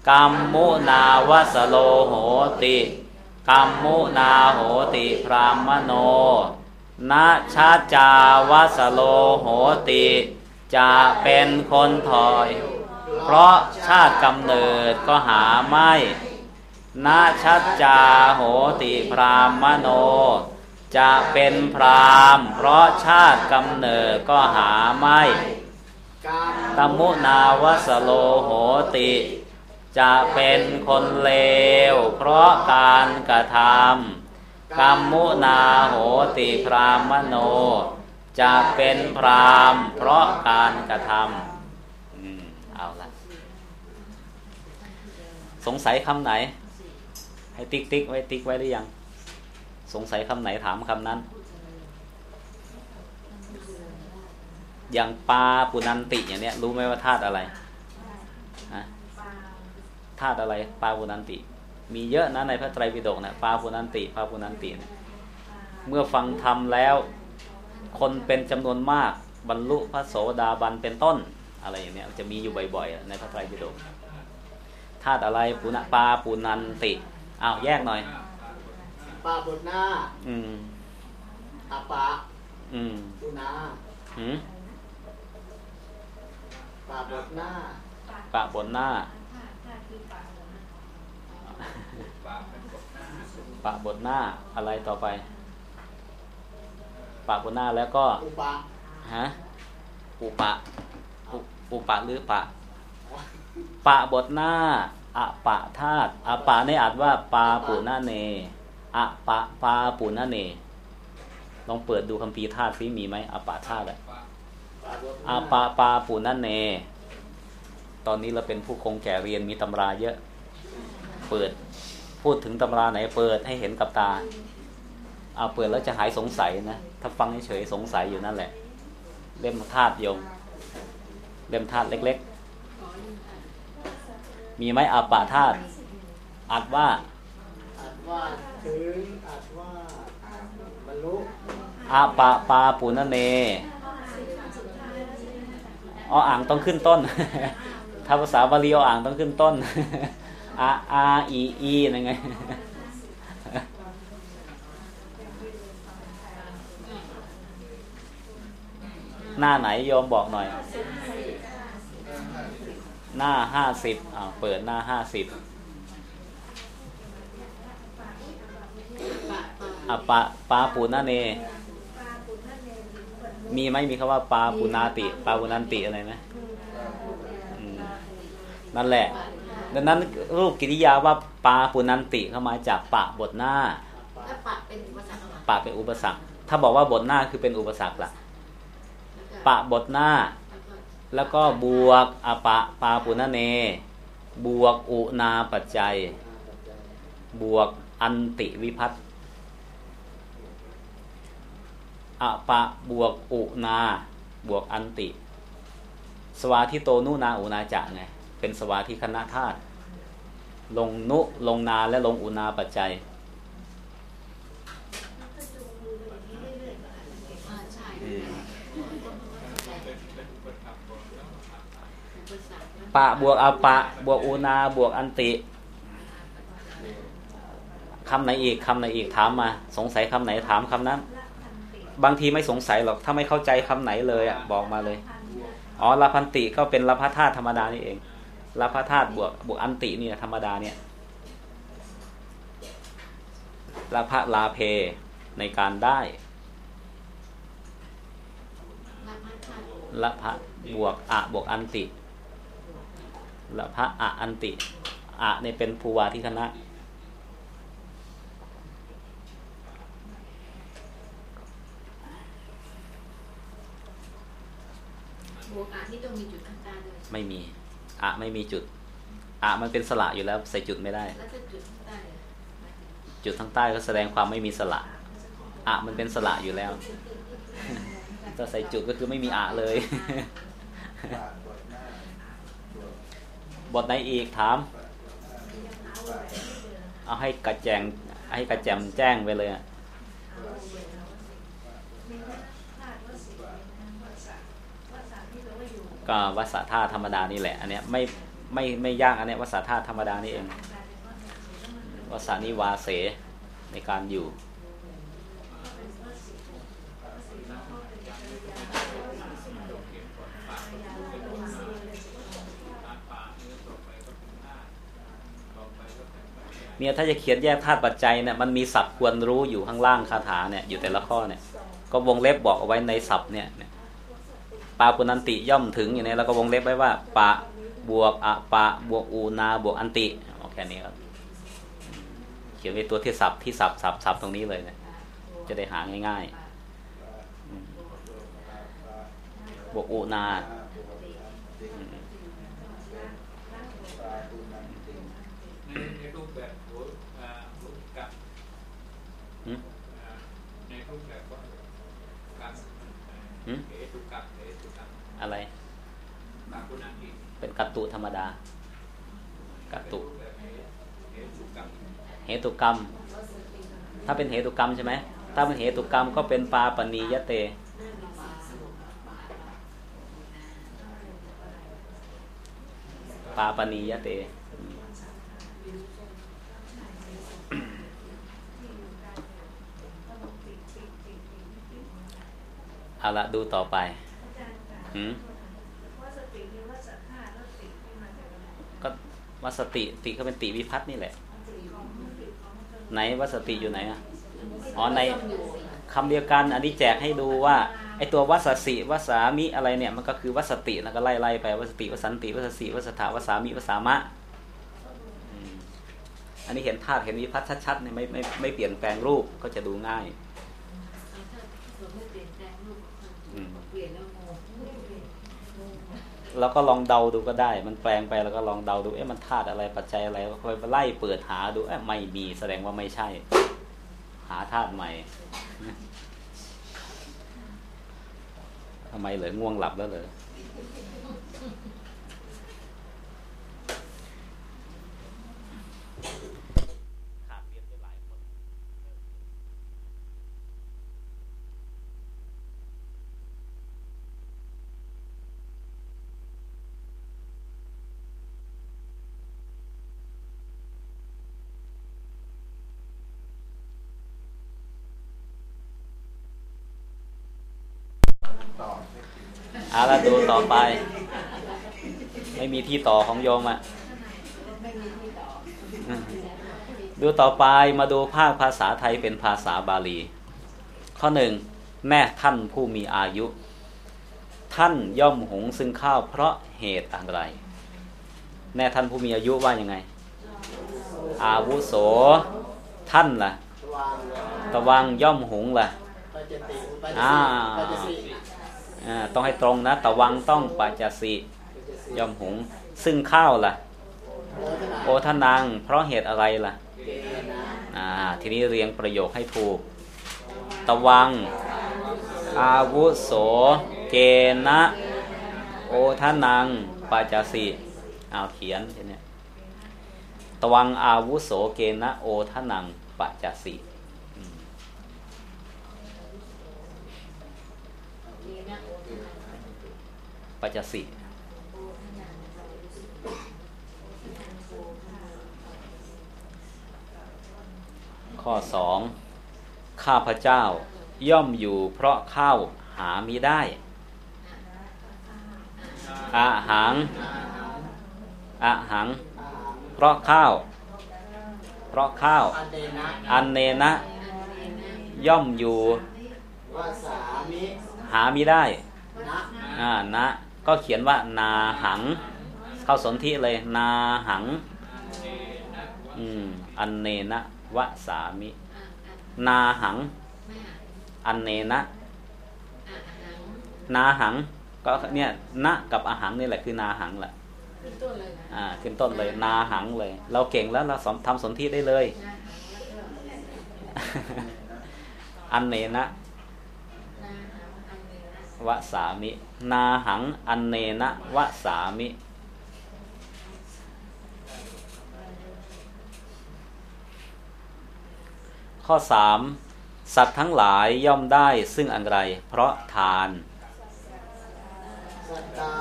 Speaker 1: กัมมุนาวสโลโหติ กัมมุนาโหติพรามโนนาชัจจาวสโลโหติ จะเป็นคนถอย เพราะชาติกำเนิดก็หาไม่นาชัจจาโหติพรามโน จะเป็นพรามเพราะชาติกำเนิดก็หาไม่ตมุนาวสโลโหติ จะเป็นคนเลว เพราะการกระทำกรรมุนาโหติพรามโน จะเป็นพรามเพราะการกระทำอืมเอาละสงสัยคำไหน ให้ติ๊กติ๊กไว้ติ๊กไว้หรือยัง สงสัยคำไหนถามคำนั้น อย่างปลาปุนันติอย่างเนี้ยรู้ไหมว่าธาตุอะไร ธาตุอะไรปลาปุนันติ มีเยอะนะในพระไตรปิฎกนะปลาปุนันติปลาปุนันติเนี่ยเมื่อฟังธรรมแล้ว คนเป็นจำนวนมากบรรลุพระโสดาบันเป็นต้นอะไรอย่างเนี้ยจะมีอยู่บ่อยๆ ในพระไตรปิฎกธาตุอะไรปุณปลาปุนันติอ้าวแยกหน่อย
Speaker 2: ปลาบดหน้า
Speaker 1: อืม
Speaker 2: อาปะ
Speaker 1: อืม
Speaker 2: ตุนา
Speaker 1: หืม
Speaker 2: ปลาบดหน้า
Speaker 1: ปะบนหน้า ปะบนหน้าอะไรต่อไป ปะบนหน้าแล้วก็
Speaker 2: อุปะ
Speaker 1: ฮะอุปะอุปะหรือปะ ปะบทหน้าอะปะธาตุอะปะในอาจว่า ปาปุนาเนอะปะปาปุนาเนลองเปิดดูคัมภีธาตุซิมีไหมอะปะธาตุอะ
Speaker 2: ปลาบดห
Speaker 1: อา
Speaker 2: น้า
Speaker 1: ปาปาปุนาเน ตอนนี้เราเป็นผู้คงแก่เรียนมีตำราเยอะ เปิดพูดถึงตำราไหนเปิดให้เห็นกับตาเอาเปิดแล้วจะหายสงสัยนะ ถ้าฟังเฉยสงสัยอยู่นั่นแหละ เล่มธาตุโยม เล่มธาตุเล็ก ๆ มีไหมอาปาธาตุอัดว่า
Speaker 2: อัดว่าถึงอัดว่าบรรลุ
Speaker 1: อาปาปาปุนาเนอ๋ออ่างต้องขึ้นต้น ถ้าภาษาบาลีเอาอ่างต้องขึ้นต้นอาอาอีอีนั่นไงหน้าไหนโยมบอกหน่อย หน้าห้าสิบอ่าเปิดหน้าห้าสิบอะปาปาปูนาเน มีไหมมีคำว่าปาปุนาติ ปาปุนันติอะไรไหม นั่นแหละ ดังนั้นรูปกิริยาว่าปาปุนันติเข้ามาจากปะบทหน้า
Speaker 3: แล้วปะเป็นอุปสรรคอะไร
Speaker 1: ปะเป็นอุปสรรค ถ้าบอกว่าบทหน้าคือเป็นอุปสรรคละปะบทหน้า แล้วก็บวกอปะปาปุนาเน บวกอุนาปัจจัย บวกอันติวิพัตอปะบวกอุนา บวกอันติ สวาทิโตนุนาอุนาจะไง เป็นสวาทิคณะธาตุลงนุลงนาและลงอุนาปัจจัย
Speaker 3: ปะ
Speaker 1: บวกอปะ บวกอุนาบวกอันติคำไหนอีกคำไหนอีกถามมา สงสัยคำไหนถามคำนั้น บางทีไม่สงสัยหรอกถ้าไม่เข้าใจคำไหนเลยอะบอกมาเลย อ๋อลาพันติก็เป็นลาพธาธรรมดานี่เอง ลาพธาตุบวกบวกอันตินี่ธรรมดาเนี่ยลาภลาเพในการได้
Speaker 3: รับพัฒนา
Speaker 1: ละพะบวกอะบวกอันติละพะอะอันติอะเนี่ยเป็นภูวาที่คณะ
Speaker 3: บวกอาที่ต้องมีจุดข้างใต้ด้วย
Speaker 1: ไม่มี อะไม่มีจุดอะมันเป็นสระอยู่แล้วใส่จุดไม่ได้
Speaker 3: แล้วถ้าจุดข้างใต้เลยหมายถึง
Speaker 1: จุดทั้งใต้ก็แสดงความไม่มีสระอะมันเป็นสระอยู่แล้วถ้าใส่จุดก็คือไม่มีอะเลยบทไหนอีกถาม เอาให้กระแจงให้กระแจมแจ้งไปเลยอะ
Speaker 4: มีธาตุวสีนะวสะวสะที่แปลว่าอยู่
Speaker 1: ก็วัสธาธรรมดานี่แหละ อันเนี้ยไม่ไม่ไม่ยากอันเนี้ยวัสธาธรรมดานี่เองวัสานิวาเสในการอยู่เนี่ยถ้าจะเขียนแยกธาตุปัจจัยเนี่ยมันมีศัพท์ควรรู้อยู่ข้างล่างคาถาเนี่ยอยู่แต่ละข้อเนี่ย ก็วงเล็บบอกเอาไว้ในศัพท์เนี่ย ปาปุนันติย่อมถึงอย่างนี้แล้วก็วงเล็บไว้ว่า ปะบวกอะปะบวกอูนาบวกอันติโอาแค่นี้ครับเขียนไว้ตัวที่สับที่สับสับสับตรงนี้เลยนะจะได้หาง่ายๆบวกอูนาอืม
Speaker 5: ในในรูปแบบหัวอ่ารูปกับ
Speaker 1: หืม
Speaker 5: อ่าในรูปแบบว่ากับ
Speaker 1: หืม
Speaker 5: เหตุกับเหตุกับ
Speaker 1: อะไร
Speaker 5: ปากุนันติ
Speaker 1: เป็นกัตตุธรรมดา กัตตุ
Speaker 5: เหตุเหตุกับ
Speaker 1: เหตุกรรม ถ้าเป็นเหตุกรรมใช่ไหมถ้าเป็นเหตุกรรมก็เป็นปาปณียเต ปาปณียเตเอาละดูต่อไป หืม
Speaker 4: ว่าสติหรือว่าสัทธาแล้วติที่มาจากอะไร
Speaker 1: ก็ วัสติติก็เป็นติวิพัฒน์นี่แหละ
Speaker 4: ของติของมัน
Speaker 1: ไหนวัสติอยู่ไหนอะอ๋อในคำเดียวกันอันนี้แจกให้ดูว่าไอตัววัสสิวัสามิอะไรเนี่ยมันก็คือวัสติแล้วก็ไล่ไล่ไปวัสติวสันติวัสสิวัสถาวัสามิวัสามะอันนี้เห็นธาตุเห็นวิพัฒน์ชัดๆเนี่ยไม่ไม่ไม่เปลี่ยนแปลงรูปก็จะดูง่าย
Speaker 3: ส่วนไม่เปลี่ยนแปลงรูป
Speaker 1: อืม
Speaker 3: เปลี่ยนแล้วงง
Speaker 1: แล้วก็ลองเดาดูก็ได้ มันแปลงไปแล้วก็ลองเดาดู เอ๊ะมันธาตุอะไรปัจจัยอะไรก็ค่อยไปไล่เปิดหาดู เอ๊ะไม่มีแสดงว่าไม่ใช่ หาธาตุใหม่ทำไมเหลยง่วงหลับแล้วเหรอ ขาดเรียนไปหลายคน
Speaker 2: ต่อ
Speaker 1: เอาละดูต่อไป ไม่มีที่ต่อของโยมอะ
Speaker 3: ไม่มีที่ต่อ
Speaker 1: ดูต่อไปมาดูภาคภาษาไทยเป็นภาษาบาลี ข้อหนึ่งแม่ท่านผู้มีอายุ ท่านย่อมหุงซึ่งข้าวเพราะเหตุอะไร แม่ท่านผู้มีอายุว่ายังไง อาวุโส ท่านล่ะ
Speaker 2: วาง
Speaker 1: ตะวังย่อมหุงล่ะ
Speaker 2: ปัจจติปัจจ
Speaker 1: อ่า
Speaker 2: สิปัจจสิ
Speaker 1: อ่า ต้องให้ตรงนะตะวังต้องปัจจสิยอมหุง ซึ่งข้าวล่ะ
Speaker 2: โอท่า
Speaker 1: นัง เพราะเหตุอะไรล่ะอ่าทีนี้เรียงประโยคให้ถูก ตะวัง อาวุโส เกณะโอทานังปัจจสิเอาเขียนทีเนี้ยตะวังอาวุโสเกณะโอทานังปัจจสิอืม
Speaker 3: ดีนะโอ้ทนาย
Speaker 1: ปัจจสิข้อสองข้าพเจ้าย่อมอยู่เพราะข้าวหามิได้ อาหังอาหัง เพราะข้าว เพราะข้าว
Speaker 2: อันเน
Speaker 1: นะ ย่อมอยู่ หามิได้
Speaker 2: นะ
Speaker 1: อ่านะ ก็เขียนว่านาหัง เข้าสนธิเลย นาหัง อืม อันเนนะวะสามิ
Speaker 3: อะอะ
Speaker 1: นาหัง
Speaker 3: ไม่อะ
Speaker 1: อันเนนะ
Speaker 3: อะหัง
Speaker 1: นาหัง ก็เนี่ยนะกับอาหังนี่แหละคือนาหังแหละ
Speaker 3: ขึ้นต้นเลยนะ
Speaker 1: อ่าขึ้นต้นเลย นาหังเลย เราเก่งแล้วเราสอนทำสนธิได้เลย
Speaker 3: นะหังแล้วก็
Speaker 1: อันเนนะ
Speaker 3: นะหังอันนี้นะ
Speaker 1: วะสามิ นาหังอันเนนะวะสามิ ข้อสามสัตว์ทั้งหลายย่อมได้ซึ่งอันไร เพราะทาน
Speaker 2: สัตตา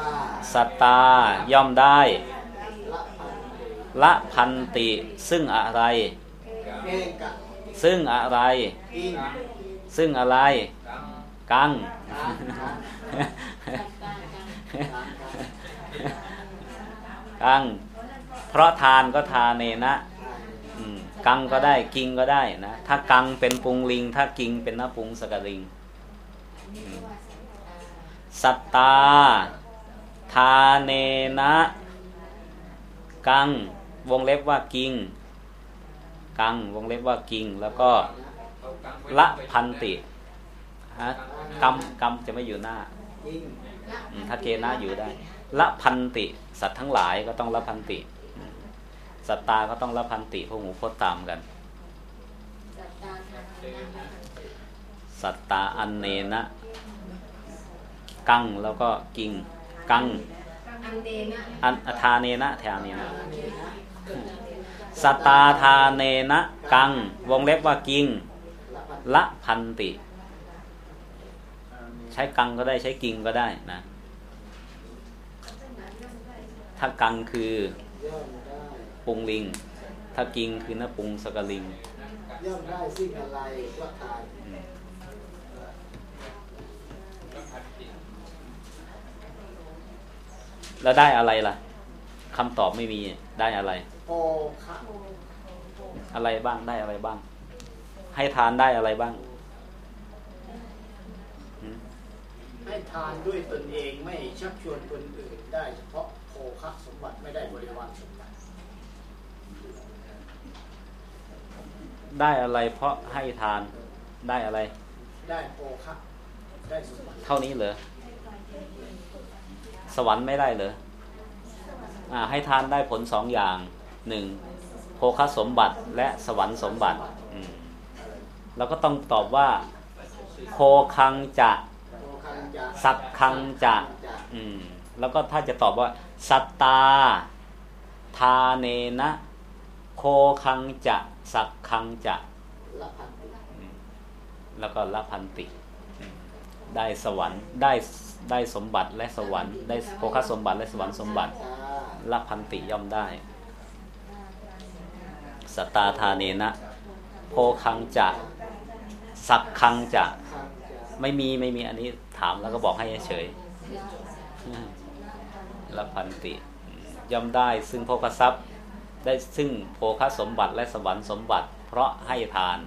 Speaker 1: สัตตาย่อมได้
Speaker 2: ละพันติ
Speaker 1: ละพันติซึ่งอะไร
Speaker 2: เกกะ
Speaker 1: ซึ่งอะไร
Speaker 2: อิง
Speaker 1: ซึ่งอะไร
Speaker 5: กัง
Speaker 1: กัง เพราะทานก็ทานเนนะกังก็ได้กิงก็ได้นะถ้ากังเป็นปุงลิง ถ้ากิงเป็นนปุงสกลิง สัตตา ทาเนนะ กัง วงเล็บว่ากิง กัง วงเล็บว่ากิง แล้วก็ละพันติ ฮะกรรมกรรมจะไม่อยู่หน้า
Speaker 2: อิง
Speaker 1: อืมถ้าเกณะอยู่ได้ ละพันติ สัตว์ทั้งหลายก็ต้องละพันติอืมสัตตาก็ต้องละพันติพวกหมูพดตามกัน สัตตาอันเนนะกังแล้วก็กิงกัง
Speaker 3: อันเดนะ
Speaker 1: อันทาเนนะทาเนนะสัตตาทาเนนะกัง วงเล็บว่ากิง
Speaker 2: ละพัน
Speaker 1: ละพันติ ใช้กังก็ได้ใช้กิงก็ได้นะ ถ้ากังคือย่
Speaker 2: อมได้
Speaker 1: ปุงลิง ถ้ากิงคือนะปุงสกลิง
Speaker 2: ย่อมได้สิ่งอะไรก็ทาน
Speaker 5: ละพันติ
Speaker 1: แล้วได้อะไรล่ะคำตอบไม่มีได้อะไร
Speaker 2: โอคะ
Speaker 1: อะไรบ้างได้อะไรบ้าง ให้ทานได้อะไรบ้าง
Speaker 2: ให้ทานด้วยตนเองไม่ชักชวนคนอื่นได้เฉพาะโภคะสมบัติไม่ได้บริวารสมบัติ
Speaker 1: ได้อะไรเพราะให้ทานได้อะไร
Speaker 2: ได้โภคะได้สมบัติ
Speaker 1: เท่านี้เหรอสวรรค์ไม่ได้เหรออ่าให้ทานได้ผลสองอย่างหนึ่งโภคสมบัติและสวรรค์สมบัติอืมเราก็ต้องตอบว่าโคคังจะ
Speaker 2: โภคังจะ
Speaker 1: สักคังจะ
Speaker 2: จะ
Speaker 1: อืมแล้วก็ถ้าจะตอบว่า สัตตา ทาเนนะ โคคังจะ สักคังจะ
Speaker 2: ละพันติ
Speaker 1: แล้วก็ละพันติอืมได้สวรรค์ได้ได้สมบัติและสวรรค์ได้โภคสมบัติและสวรรค์สมบัติ
Speaker 2: จ้า
Speaker 1: ละพันติย่อมได้สตตาทาเนนะ โพคังจะ สักคังจะ
Speaker 2: คังจะ
Speaker 1: ไม่มีไม่มีอันนี้ถามแล้วก็บอกให้เฉยละพันติย่อมได้ซึ่งโภคทรัพย์ได้ซึ่งโภคสมบัติและสวรรค์สมบัติ เพราะให้ทาน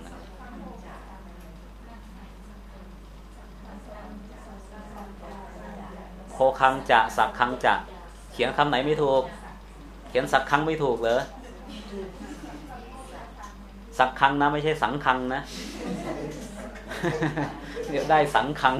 Speaker 1: โคคังจะสักคังจะ เขียนคำไหนไม่ถูก เขียนสักคังไม่ถูกเหรอสักคังนะไม่ใช่สังคังนะ เดี๋ยวได้สังคัง